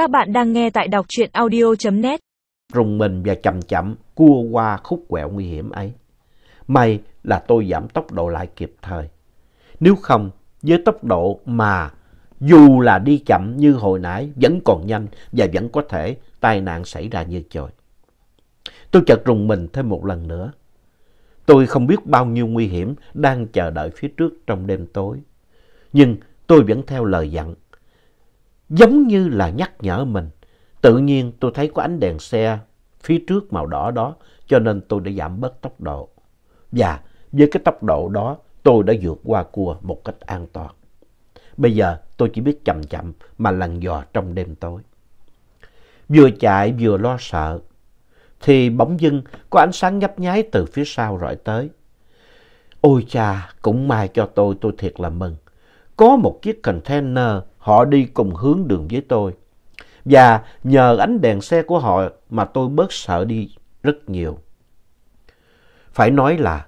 Các bạn đang nghe tại đọc truyện audio.net. Rùng mình và chậm chậm cua qua khúc quẹo nguy hiểm ấy. May là tôi giảm tốc độ lại kịp thời. Nếu không, với tốc độ mà dù là đi chậm như hồi nãy vẫn còn nhanh và vẫn có thể tai nạn xảy ra như trời. Tôi chợt rùng mình thêm một lần nữa. Tôi không biết bao nhiêu nguy hiểm đang chờ đợi phía trước trong đêm tối. Nhưng tôi vẫn theo lời dặn. Giống như là nhắc nhở mình. Tự nhiên tôi thấy có ánh đèn xe phía trước màu đỏ đó cho nên tôi đã giảm bớt tốc độ. Và với cái tốc độ đó tôi đã vượt qua cua một cách an toàn. Bây giờ tôi chỉ biết chậm chậm mà lằn dò trong đêm tối. Vừa chạy vừa lo sợ thì bỗng dưng có ánh sáng nhấp nháy từ phía sau rọi tới. Ôi cha, cũng may cho tôi, tôi thiệt là mừng. Có một chiếc container, họ đi cùng hướng đường với tôi. Và nhờ ánh đèn xe của họ mà tôi bớt sợ đi rất nhiều. Phải nói là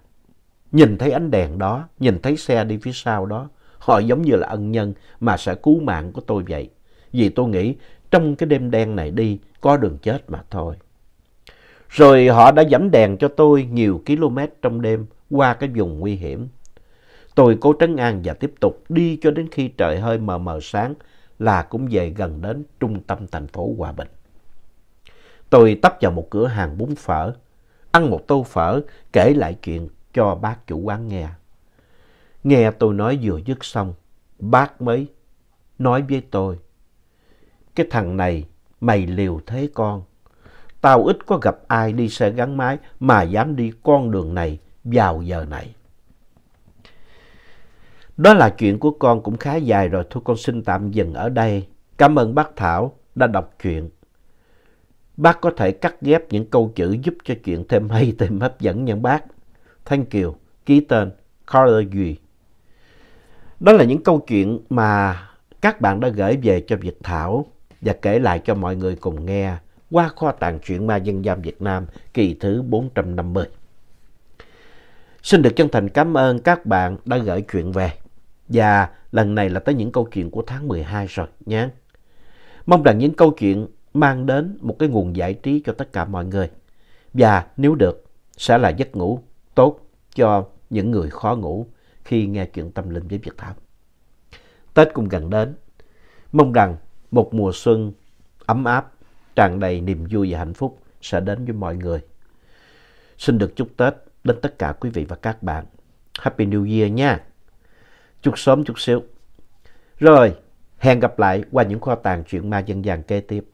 nhìn thấy ánh đèn đó, nhìn thấy xe đi phía sau đó, họ giống như là ân nhân mà sẽ cứu mạng của tôi vậy. Vì tôi nghĩ trong cái đêm đen này đi có đường chết mà thôi. Rồi họ đã giảm đèn cho tôi nhiều km trong đêm qua cái vùng nguy hiểm. Tôi cố trấn an và tiếp tục đi cho đến khi trời hơi mờ mờ sáng là cũng về gần đến trung tâm thành phố Hòa Bình. Tôi tấp vào một cửa hàng bún phở, ăn một tô phở, kể lại chuyện cho bác chủ quán nghe. Nghe tôi nói vừa dứt xong, bác mới nói với tôi, cái thằng này mày liều thế con. Tao ít có gặp ai đi xe gắn máy mà dám đi con đường này vào giờ này. Đó là chuyện của con cũng khá dài rồi, thôi con xin tạm dừng ở đây. Cảm ơn bác Thảo đã đọc chuyện. Bác có thể cắt ghép những câu chữ giúp cho chuyện thêm hay, thêm hấp dẫn nha bác. thanh kiều Ký tên Carla Duy. Đó là những câu chuyện mà các bạn đã gửi về cho Việt Thảo và kể lại cho mọi người cùng nghe qua kho tàng truyện ma dân gian Việt Nam kỳ thứ 450. Xin được chân thành cảm ơn các bạn đã gửi chuyện về. Và lần này là tới những câu chuyện của tháng 12 rồi nhé. Mong rằng những câu chuyện mang đến một cái nguồn giải trí cho tất cả mọi người. Và nếu được, sẽ là giấc ngủ tốt cho những người khó ngủ khi nghe chuyện tâm linh với Việt Thảo. Tết cũng gần đến. Mong rằng một mùa xuân ấm áp, tràn đầy niềm vui và hạnh phúc sẽ đến với mọi người. Xin được chúc Tết đến tất cả quý vị và các bạn. Happy New Year nha! Chút sớm chút xíu. Rồi, hẹn gặp lại qua những kho tàng chuyện ma dân gian kế tiếp.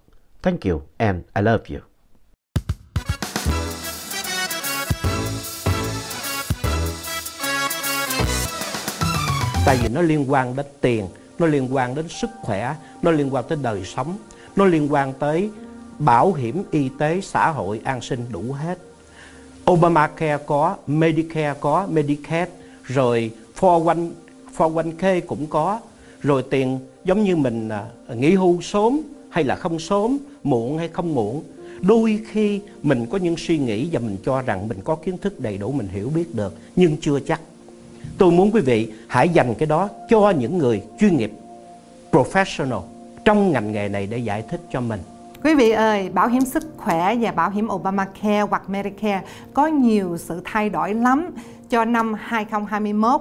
Thank you and I love you. Tại vì nó liên quan đến tiền, nó liên quan đến sức khỏe, nó liên quan tới đời sống, nó liên quan tới bảo hiểm y tế, xã hội, an sinh đủ hết. Obamacare có, Medicare có, Medicaid, rồi 401 401k cũng có. Rồi tiền giống như mình à, nghỉ hưu sớm hay là không sớm muộn hay không muộn đôi khi mình có những suy nghĩ và mình cho rằng mình có kiến thức đầy đủ mình hiểu biết được nhưng chưa chắc. Tôi muốn quý vị hãy dành cái đó cho những người chuyên nghiệp professional trong ngành nghề này để giải thích cho mình. Quý vị ơi, bảo hiểm sức khỏe và bảo hiểm Obamacare hoặc Medicare có nhiều sự thay đổi lắm cho năm 2021